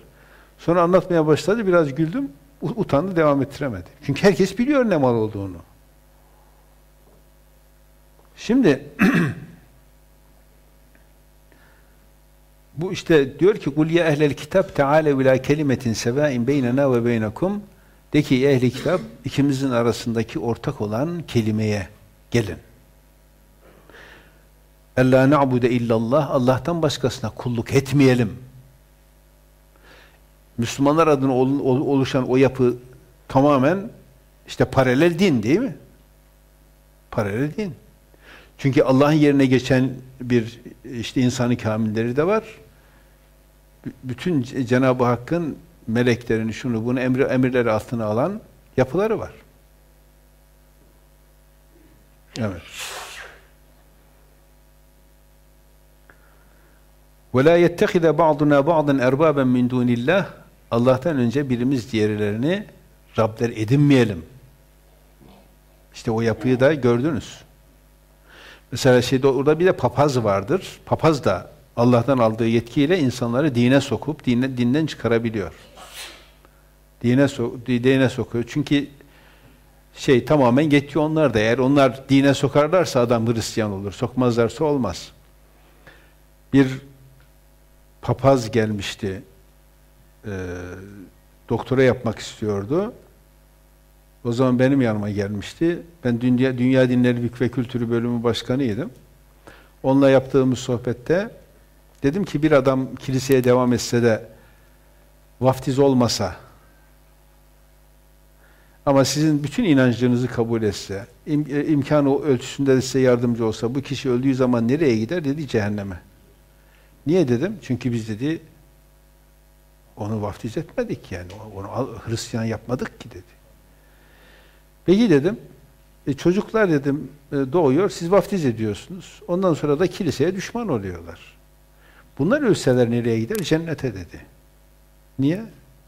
Sonra anlatmaya başladı, biraz güldüm. Utandı, devam ettiremedi. Çünkü herkes biliyor ne mal olduğunu. Şimdi bu işte diyor ki kul ya ehlel kitap teala ila kelimetin sevain beynena ve beynekum de ki ehli kitap ikimizin arasındaki ortak olan kelimeye gelin. Ella na'bude illallah Allah'tan başkasına kulluk etmeyelim. Müslümanlar adına oluşan o yapı tamamen işte paralel din değil mi? Paralel din. Çünkü Allah'ın yerine geçen bir işte insanı kamilleri de var. Bütün Cenab-ı Hakk'ın meleklerini, şunu bunu emri, emirleri altına alan yapıları var. Evet. وَلَا يَتَّخِذَ بَعْضُنَا بَعْضًا اَرْبَابًا مِنْ دُونِ اللّٰهِ Allah'tan önce birimiz diğerlerini Rabler edinmeyelim. İşte o yapıyı da gördünüz. Mesela şeyde orada bir de papaz vardır. Papaz da Allah'tan aldığı yetkiyle insanları dine sokup dine, dinden çıkarabiliyor. Dine, so, dine sokuyor. Çünkü şey tamamen yetki onlar da. Eğer onlar dine sokarlarsa adam Hristiyan olur. Sokmazlarsa olmaz. Bir papaz gelmişti. E, doktora yapmak istiyordu. O zaman benim yanıma gelmişti. Ben Dünya, Dünya Dinleri ve Kültürü Bölümü Başkanıydım. Onunla yaptığımız sohbette dedim ki bir adam kiliseye devam etse de vaftiz olmasa ama sizin bütün inancınızı kabul etse, im, e, imkanı ölçüsünde de size yardımcı olsa bu kişi öldüğü zaman nereye gider? Dedi cehenneme. Niye dedim? Çünkü biz dedi onu vaftiz etmedik yani. Onu Hristiyan yapmadık ki dedi. Peki dedim, e, çocuklar dedim e, doğuyor, siz vaftiz ediyorsunuz. Ondan sonra da kiliseye düşman oluyorlar. Bunlar ölseler nereye gider? Cennete dedi. Niye?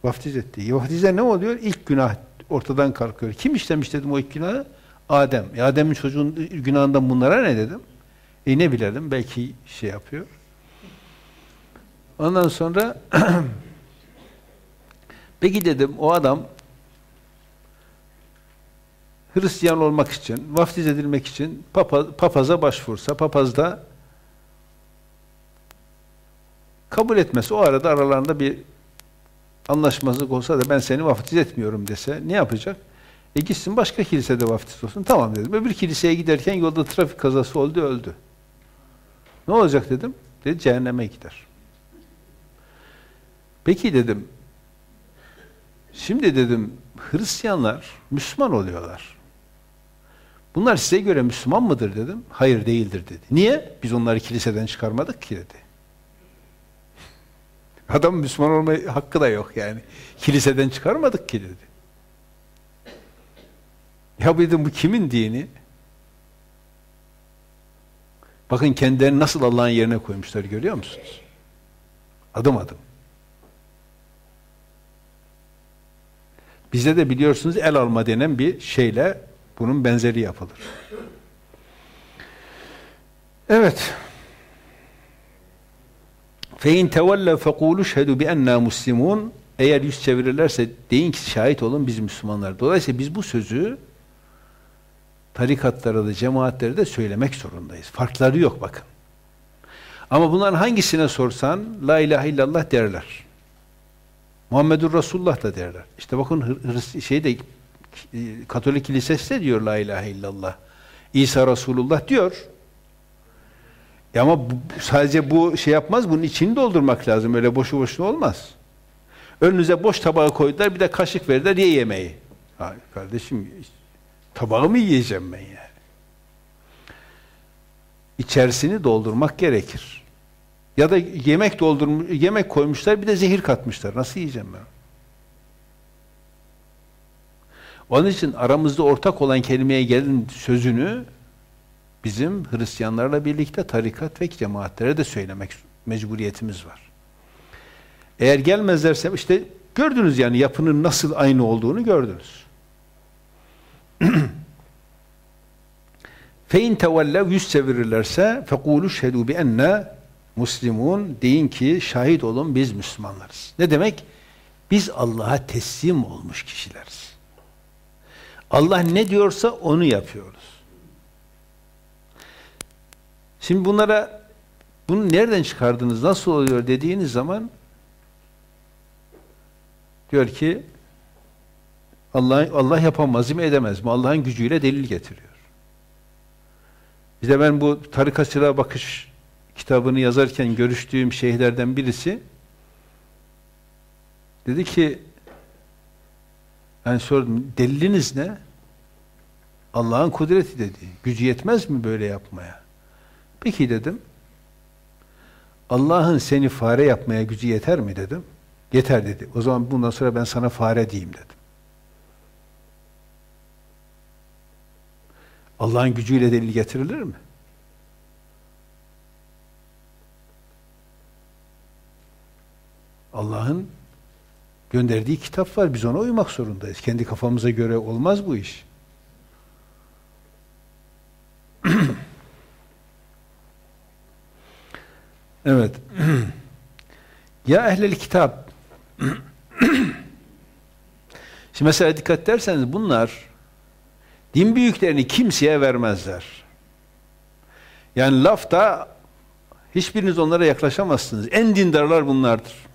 Vaftiz etti. Vaftize ne oluyor? İlk günah ortadan kalkıyor. Kim işlemiş dedim o ilk günahı? Adem. E Adem'in çocuğun günahından bunlara ne dedim? E ne bilelim? Belki şey yapıyor. Ondan sonra peki dedim o adam Hristiyan olmak için, vaftiz edilmek için papaz, papaza başvursa, papaz da kabul etmesi, o arada aralarında bir anlaşmazlık olsa da ben seni vaftiz etmiyorum dese ne yapacak? E gitsin başka kilisede vaftiz olsun. Tamam dedim. Öbür kiliseye giderken yolda trafik kazası oldu, öldü. Ne olacak dedim. Dedi cehenneme gider. Peki dedim. Şimdi dedim Hristiyanlar Müslüman oluyorlar. Bunlar size göre Müslüman mıdır dedim. Hayır değildir dedi. Niye? Biz onları kiliseden çıkarmadık ki dedi. Adam Müslüman olma hakkı da yok yani. Kiliseden çıkarmadık ki dedi. Ya dedim bu kimin dini? Bakın kendilerini nasıl Allah'ın yerine koymuşlar görüyor musunuz? Adım adım. Bizde de biliyorsunuz el alma denen bir şeyle bunun benzeri yapılır. Evet. Fein tevelle fekulu şhedu bi enna. Eğer yüz çevirirlerse deyin ki şahit olun biz Müslümanlar. Dolayısıyla biz bu sözü tarikatlara da cemaatlere de söylemek zorundayız. Farkları yok bakın. Ama bunların hangisine sorsan la ilahe illallah derler. Muhammedur Resulullah da derler. İşte bakın şey de Katolik kilisesi de diyor la ilahe illallah. İsa Resulullah diyor. E ama bu, sadece bu şey yapmaz, bunun içini doldurmak lazım. Öyle boşu boşuna olmaz. Önünüze boş tabağı koydular, bir de kaşık verdiler, ye yemeği. Ha, kardeşim, tabağı mı yiyeceğim ben yani? İçerisini doldurmak gerekir. Ya da yemek doldurmuş, yemek koymuşlar, bir de zehir katmışlar. Nasıl yiyeceğim ben? Onun için aramızda ortak olan kelimeye gelin sözünü bizim Hristiyanlarla birlikte tarikat ve cemaatlere de söylemek mecburiyetimiz var. Eğer gelmezlerse işte gördünüz yani yapının nasıl aynı olduğunu gördünüz. Fein tevellev yüz çevirirlerse şedu bi enne muslimun deyin ki şahit olun biz Müslümanlarız. Ne demek? Biz Allah'a teslim olmuş kişileriz. Allah ne diyorsa onu yapıyoruz. Şimdi bunlara bunu nereden çıkardınız, nasıl oluyor dediğiniz zaman diyor ki Allah Allah yapamaz mı edemez mi? Allah'ın gücüyle delil getiriyor. İşte ben bu tarikatçılığa bakış kitabını yazarken görüştüğüm şeyhlerden birisi dedi ki ben sordum deliliniz ne? Allah'ın kudreti dedi. Gücü yetmez mi böyle yapmaya? Peki dedim. Allah'ın seni fare yapmaya gücü yeter mi dedim. Yeter dedi. O zaman bundan sonra ben sana fare diyeyim dedim. Allah'ın gücüyle delil getirilir mi? Allah'ın gönderdiği kitap var. Biz ona uymak zorundayız. Kendi kafamıza göre olmaz bu iş. evet. ya ehlel kitap Şimdi mesela dikkat ederseniz bunlar din büyüklerini kimseye vermezler. Yani lafta hiçbiriniz onlara yaklaşamazsınız. En dindarlar bunlardır.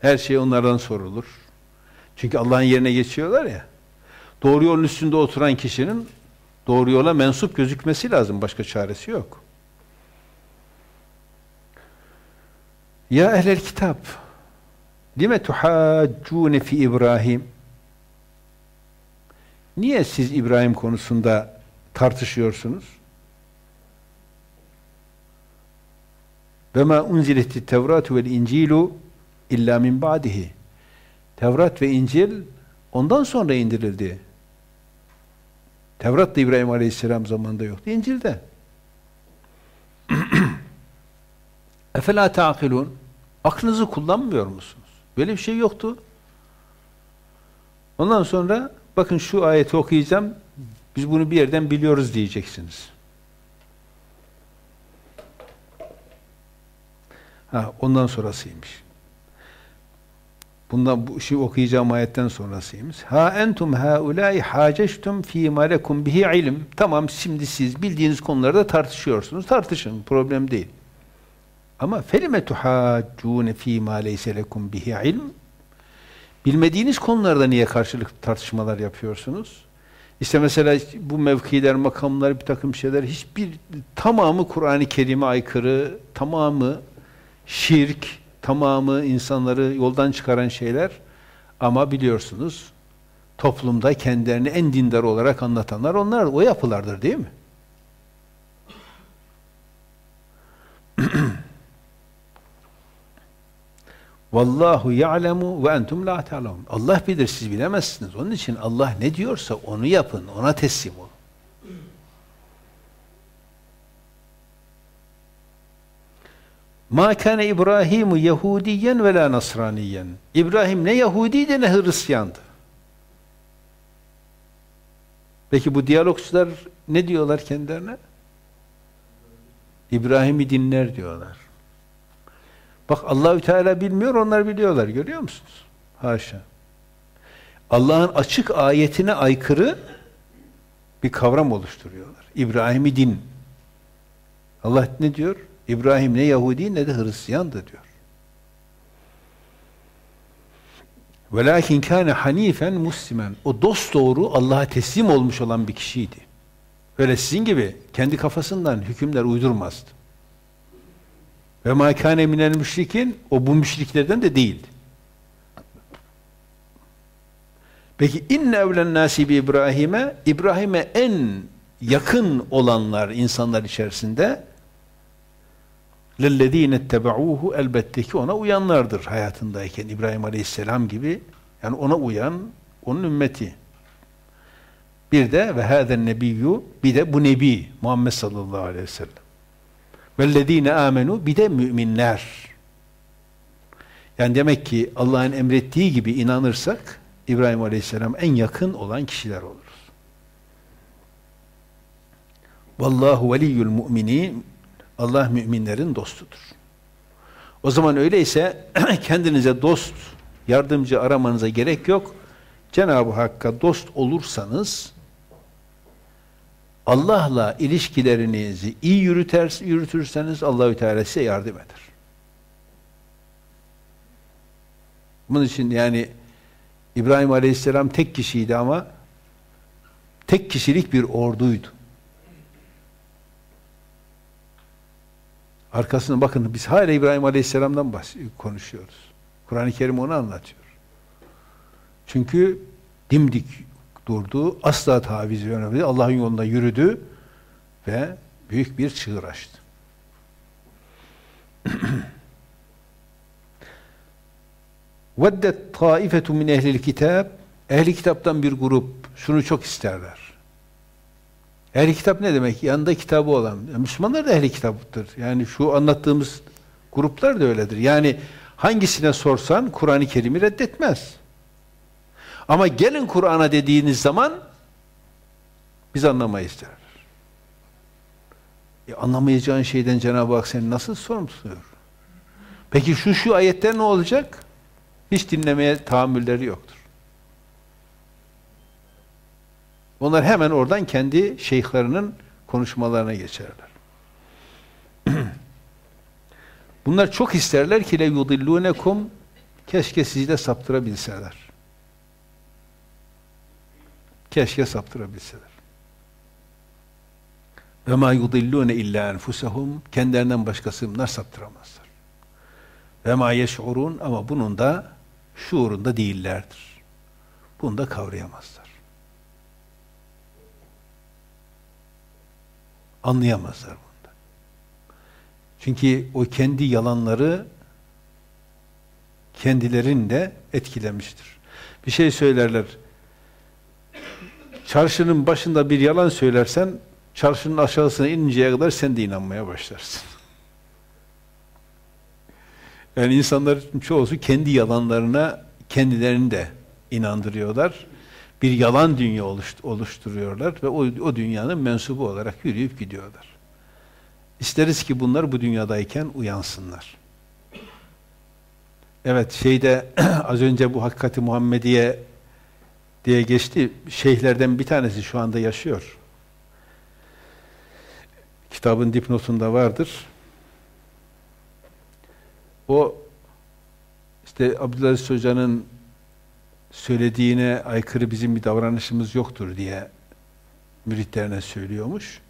Her şey onlardan sorulur. Çünkü Allah'ın yerine geçiyorlar ya. Doğru yolun üstünde oturan kişinin doğru yola mensup gözükmesi lazım. Başka çaresi yok. Ya ehlel kitap lime tuhaccune fi İbrahim Niye siz İbrahim konusunda tartışıyorsunuz? Ve ma unziletit Tevrat vel İncilu illa min ba'dihi. Tevrat ve İncil ondan sonra indirildi. Tevrat da İbrahim Aleyhisselam zamanında yoktu. İncil de. Efela ta'kilun. Aklınızı kullanmıyor musunuz? Böyle bir şey yoktu. Ondan sonra bakın şu ayeti okuyacağım. Biz bunu bir yerden biliyoruz diyeceksiniz. Ha, ondan sonrasıymış. Bundan bu şey okuyacağım ayetten sonrasıymış. Ha entum haulâi haceştum fî mâ lekum bihi ilim. Tamam şimdi siz bildiğiniz konularda tartışıyorsunuz. Tartışın. Problem değil. Ama felime tuhaccûne fî mâ leyse lekum bihi ilm. Bilmediğiniz konularda niye karşılık tartışmalar yapıyorsunuz? İşte mesela bu mevkiler, makamlar, bir takım şeyler hiçbir tamamı Kur'an-ı Kerim'e aykırı, tamamı şirk, tamamı insanları yoldan çıkaran şeyler ama biliyorsunuz toplumda kendilerini en dindar olarak anlatanlar onlar o yapılardır değil mi? Vallahu ya'lemu ve entum la ta'lemun. Allah bilir siz bilemezsiniz. Onun için Allah ne diyorsa onu yapın, ona teslim olun. Ma kana İbrahimu Yahudiyen ve la Nasraniyen. İbrahim ne Yahudiydi ne Hristiyandı. Peki bu diyalogçular ne diyorlar kendilerine? İbrahim'i dinler diyorlar. Bak Allahü Teala bilmiyor, onlar biliyorlar. Görüyor musunuz? Haşa. Allah'ın açık ayetine aykırı bir kavram oluşturuyorlar. İbrahim'i din. Allah ne diyor? İbrahim ne Yahudi ne de Hristiyandı diyor. Velakin kâne hanifen muslimen. O dost doğru Allah'a teslim olmuş olan bir kişiydi. Öyle sizin gibi kendi kafasından hükümler uydurmazdı. Ve kâne minel müşrikin o bu müşriklerden de değildi. Peki inne evlen nasi bi İbrahim'e İbrahim'e en yakın olanlar insanlar içerisinde lellezine ettebauhu elbette ki ona uyanlardır hayatındayken İbrahim Aleyhisselam gibi yani ona uyan onun ümmeti. Bir de ve hâzen nebiyyü bir de bu nebi Muhammed sallallahu aleyhi ve sellem. Vellezine amenu bir de müminler. Yani demek ki Allah'ın emrettiği gibi inanırsak İbrahim Aleyhisselam en yakın olan kişiler oluruz. Vallahu veliyyul mu'minin Allah müminlerin dostudur. O zaman öyleyse kendinize dost, yardımcı aramanıza gerek yok. Cenab-ı Hakk'a dost olursanız Allah'la ilişkilerinizi iyi yürüter, yürütürseniz Allahü Teala size yardım eder. Bunun için yani İbrahim Aleyhisselam tek kişiydi ama tek kişilik bir orduydu. Arkasına bakın biz hala İbrahim Aleyhisselam'dan konuşuyoruz. Kur'an-ı Kerim onu anlatıyor. Çünkü dimdik durdu, asla taviz vermedi, Allah'ın yolunda yürüdü ve büyük bir çığır açtı. Veddet taifetu min ehlil kitab Ehli kitaptan bir grup şunu çok isterler. Ehli kitap ne demek? Yanında kitabı olan. Müslümanlar da ehli kitaptır. Yani şu anlattığımız gruplar da öyledir. Yani hangisine sorsan Kur'an-ı Kerim'i reddetmez. Ama gelin Kur'an'a dediğiniz zaman biz anlamayız derler. E anlamayacağın şeyden Cenab-ı Hak seni nasıl sorumluyor? Peki şu şu ayetler ne olacak? Hiç dinlemeye tahammülleri yoktur. Onlar hemen oradan kendi şeyhlerinin konuşmalarına geçerler. Bunlar çok isterler ki le yudillunekum keşke sizi de saptırabilseler. Keşke saptırabilseler. Ve ma yudillune illa enfusahum kendilerinden başkası bunlar saptıramazlar. Ve ma yeş'urun ama bunun da şuurunda değillerdir. Bunu da kavrayamazlar. Anlayamazlar bunda. Çünkü o kendi yalanları kendilerini de etkilemiştir. Bir şey söylerler. Çarşının başında bir yalan söylersen çarşının aşağısına ininceye kadar sen de inanmaya başlarsın. Yani insanlar çoğusu kendi yalanlarına kendilerini de inandırıyorlar. Bir yalan dünya oluşturuyorlar ve o, o dünyanın mensubu olarak yürüyüp gidiyorlar. İsteriz ki bunlar bu dünyadayken uyansınlar. Evet şeyde az önce bu hakikati Muhammediye diye geçti. Şeyhlerden bir tanesi şu anda yaşıyor. Kitabın dipnotunda vardır. O işte Abdülaziz Hoca'nın söylediğine aykırı bizim bir davranışımız yoktur diye müritlerine söylüyormuş.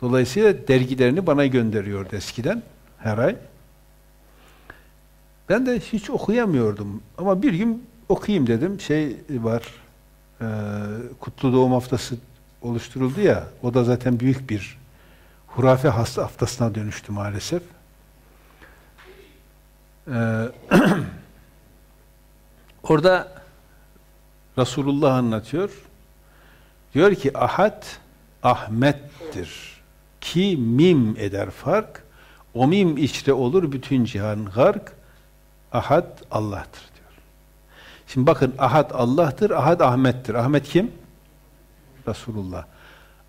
Dolayısıyla dergilerini bana gönderiyordu eskiden her ay. Ben de hiç okuyamıyordum. Ama bir gün okuyayım dedim. Şey var, e, Kutlu Doğum Haftası oluşturuldu ya, o da zaten büyük bir hurafe hasta haftasına dönüştü maalesef. Ee, orada Resulullah anlatıyor. Diyor ki ahad Ahmet'tir. Ki mim eder fark. O mim içre olur bütün cihan gark. Ahad Allah'tır diyor. Şimdi bakın ahad Allah'tır, ahad Ahmet'tir. Ahmet kim? Resulullah.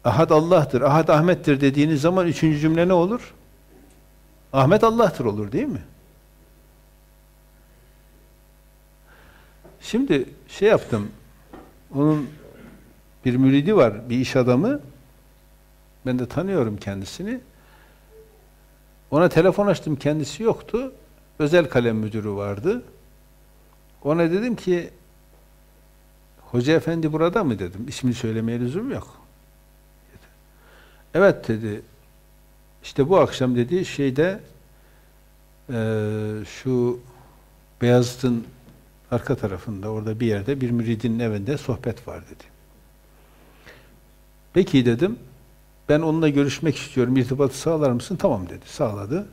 Ahad Allah'tır, ahad Ahmet'tir dediğiniz zaman üçüncü cümle ne olur? Ahmet Allah'tır olur değil mi? Şimdi şey yaptım. Onun bir müridi var, bir iş adamı. Ben de tanıyorum kendisini. Ona telefon açtım, kendisi yoktu. Özel kalem müdürü vardı. Ona dedim ki Hoca efendi burada mı dedim. İsmini söylemeye lüzum yok. Dedi. Evet dedi. İşte bu akşam dedi şeyde e, şu Beyazıt'ın arka tarafında orada bir yerde bir müridin evinde sohbet var dedi. Peki dedim. Ben onunla görüşmek istiyorum. İrtibatı sağlar mısın? Tamam dedi. Sağladı.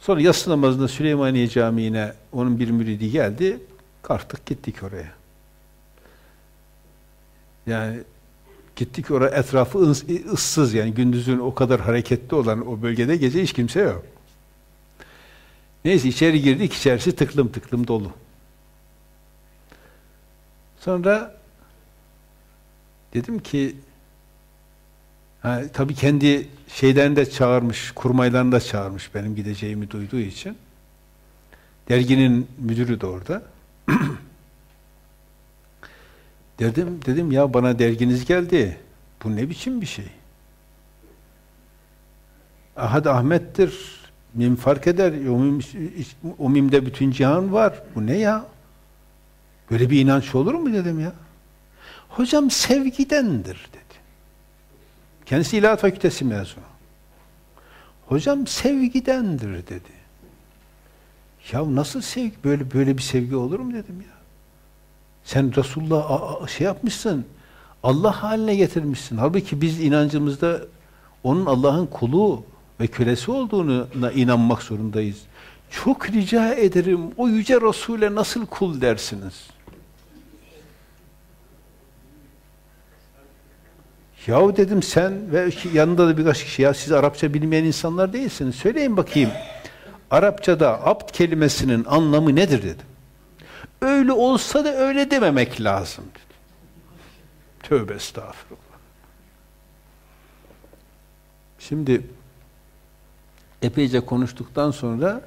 Sonra yatsı namazında Süleymaniye Camii'ne onun bir müridi geldi. Kalktık gittik oraya. Yani gittik oraya etrafı ıssız yani gündüzün o kadar hareketli olan o bölgede gece hiç kimse yok. Neyse içeri girdik içerisi tıklım tıklım dolu. Sonra dedim ki ha, tabii kendi şeyden de çağırmış, kurmaylarını da çağırmış benim gideceğimi duyduğu için. Derginin müdürü de orada. Dedim, dedim ya bana derginiz geldi. Bu ne biçim bir şey? Ahad Ahmet'tir. Mim fark eder. O, mim, o mimde bütün cihan var. Bu ne ya? Böyle bir inanç olur mu dedim ya. Hocam sevgidendir dedi. Kendisi İlahi Fakültesi mezunu. Hocam sevgidendir dedi. Ya nasıl sevgi? Böyle böyle bir sevgi olur mu dedim ya. Sen Resulullah şey yapmışsın, Allah haline getirmişsin. Halbuki biz inancımızda onun Allah'ın kulu ve kölesi olduğuna inanmak zorundayız. Çok rica ederim o yüce Resul'e nasıl kul dersiniz? Yahu dedim sen ve yanında da birkaç kişi ya siz Arapça bilmeyen insanlar değilsiniz. Söyleyin bakayım. Arapçada abd kelimesinin anlamı nedir dedim. Öyle olsa da öyle dememek lazım dedi. Tövbe estağfurullah. Şimdi epeyce konuştuktan sonra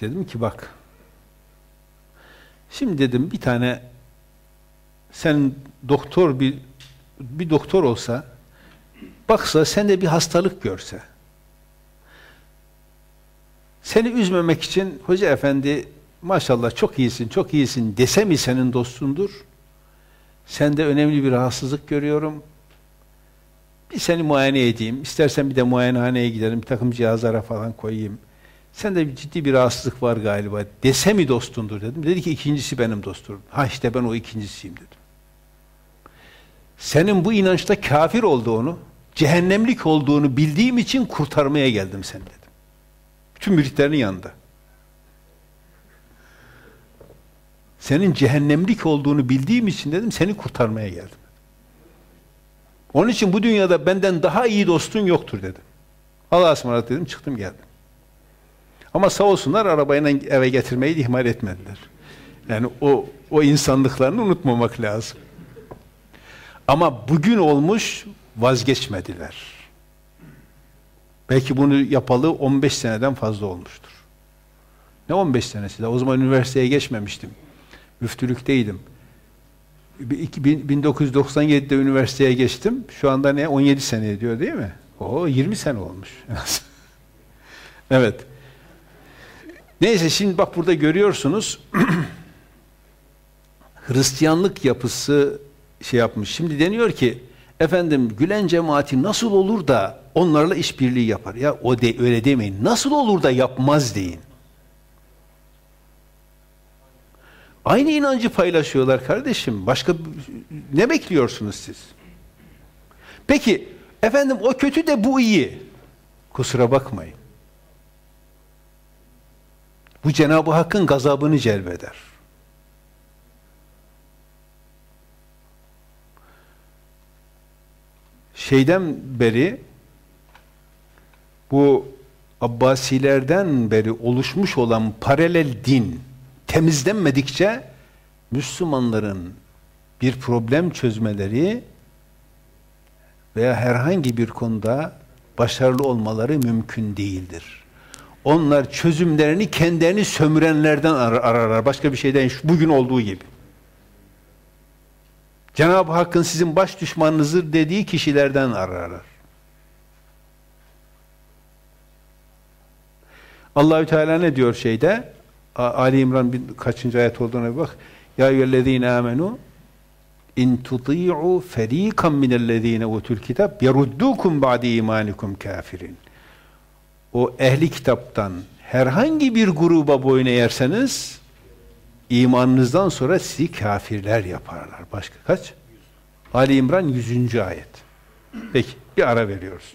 dedim ki bak şimdi dedim bir tane sen doktor bir bir doktor olsa baksa sen de bir hastalık görse seni üzmemek için hoca efendi maşallah çok iyisin, çok iyisin dese mi senin dostundur? Sende önemli bir rahatsızlık görüyorum. Bir seni muayene edeyim. İstersen bir de muayenehaneye gidelim. Bir takım cihazlara falan koyayım. Sende bir ciddi bir rahatsızlık var galiba. Dese mi dostundur dedim. Dedi ki ikincisi benim dostum. Ha işte ben o ikincisiyim dedim. Senin bu inançta kafir olduğunu, cehennemlik olduğunu bildiğim için kurtarmaya geldim seni dedim. Bütün müritlerin yanında. Senin cehennemlik olduğunu bildiğim için dedim seni kurtarmaya geldim. Onun için bu dünyada benden daha iyi dostun yoktur dedim. Allah'a ısmarladık dedim çıktım geldim. Ama sağ olsunlar arabayla eve getirmeyi ihmal etmediler. Yani o, o insanlıklarını unutmamak lazım. Ama bugün olmuş vazgeçmediler. Belki bunu yapalı 15 seneden fazla olmuştur. Ne 15 senesi de? O zaman üniversiteye geçmemiştim müftülükteydim. 1997'de üniversiteye geçtim. Şu anda ne? 17 sene ediyor değil mi? O 20 sene olmuş. evet. Neyse şimdi bak burada görüyorsunuz Hristiyanlık yapısı şey yapmış. Şimdi deniyor ki efendim Gülen cemaati nasıl olur da onlarla işbirliği yapar? Ya o de öyle demeyin. Nasıl olur da yapmaz deyin. Aynı inancı paylaşıyorlar kardeşim. Başka ne bekliyorsunuz siz? Peki efendim o kötü de bu iyi. Kusura bakmayın. Bu Cenab-ı Hakk'ın gazabını celbeder. Şeyden beri bu Abbasilerden beri oluşmuş olan paralel din temizlenmedikçe Müslümanların bir problem çözmeleri veya herhangi bir konuda başarılı olmaları mümkün değildir. Onlar çözümlerini kendilerini sömürenlerden ar- ararlar. Başka bir şeyden bugün olduğu gibi. Cenab-ı Hakk'ın sizin baş düşmanınızdır dediği kişilerden ararlar. Allahü Teala ne diyor şeyde? Ali İmran bir, kaçıncı ayet olduğuna bir bak. Ya eyyühellezine amenu in tuti'u ferikan minellezine utul kitap yeruddukum ba'de imanikum kafirin. O ehli kitaptan herhangi bir gruba boyun eğerseniz imanınızdan sonra sizi kafirler yaparlar. Başka kaç? Ali İmran 100. ayet. Peki bir ara veriyoruz.